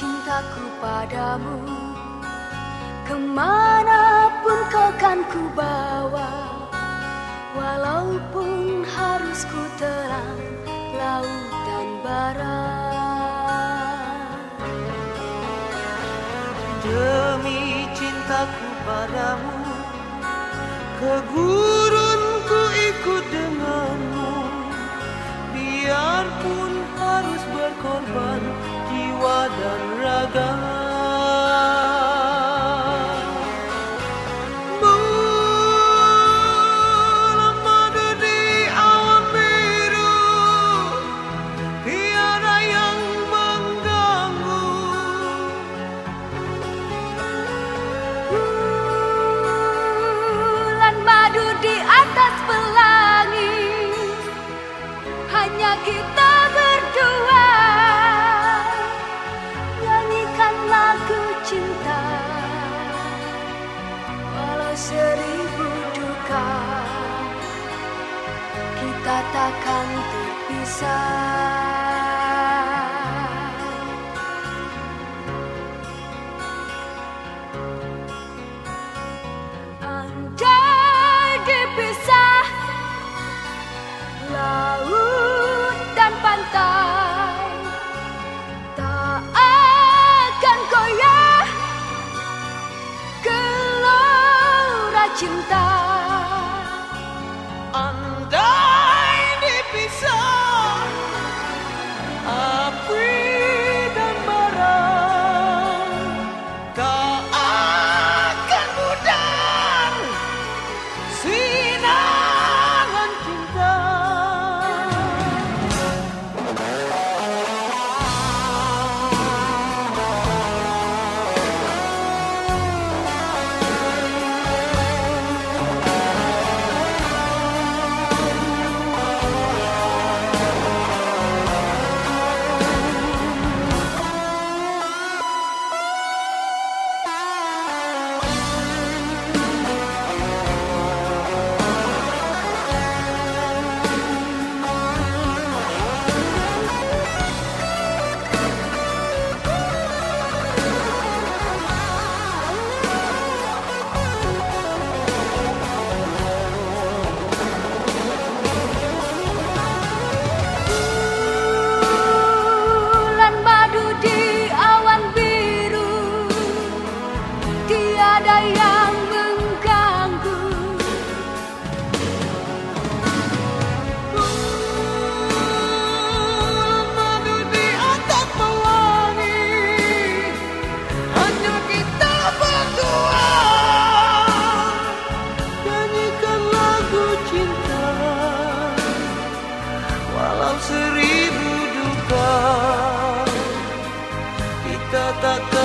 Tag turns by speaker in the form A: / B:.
A: cintaku padamu. Ke mana pun kau kan ku bawa Walaupun harus ku telan laut dan barat
B: Demi cintaku padamu Ke
A: Kita takkan terpisah. Andai dipisah. Laut dan pantai Tak akan goyah. Gelora cinta seribu duka. Kita takkan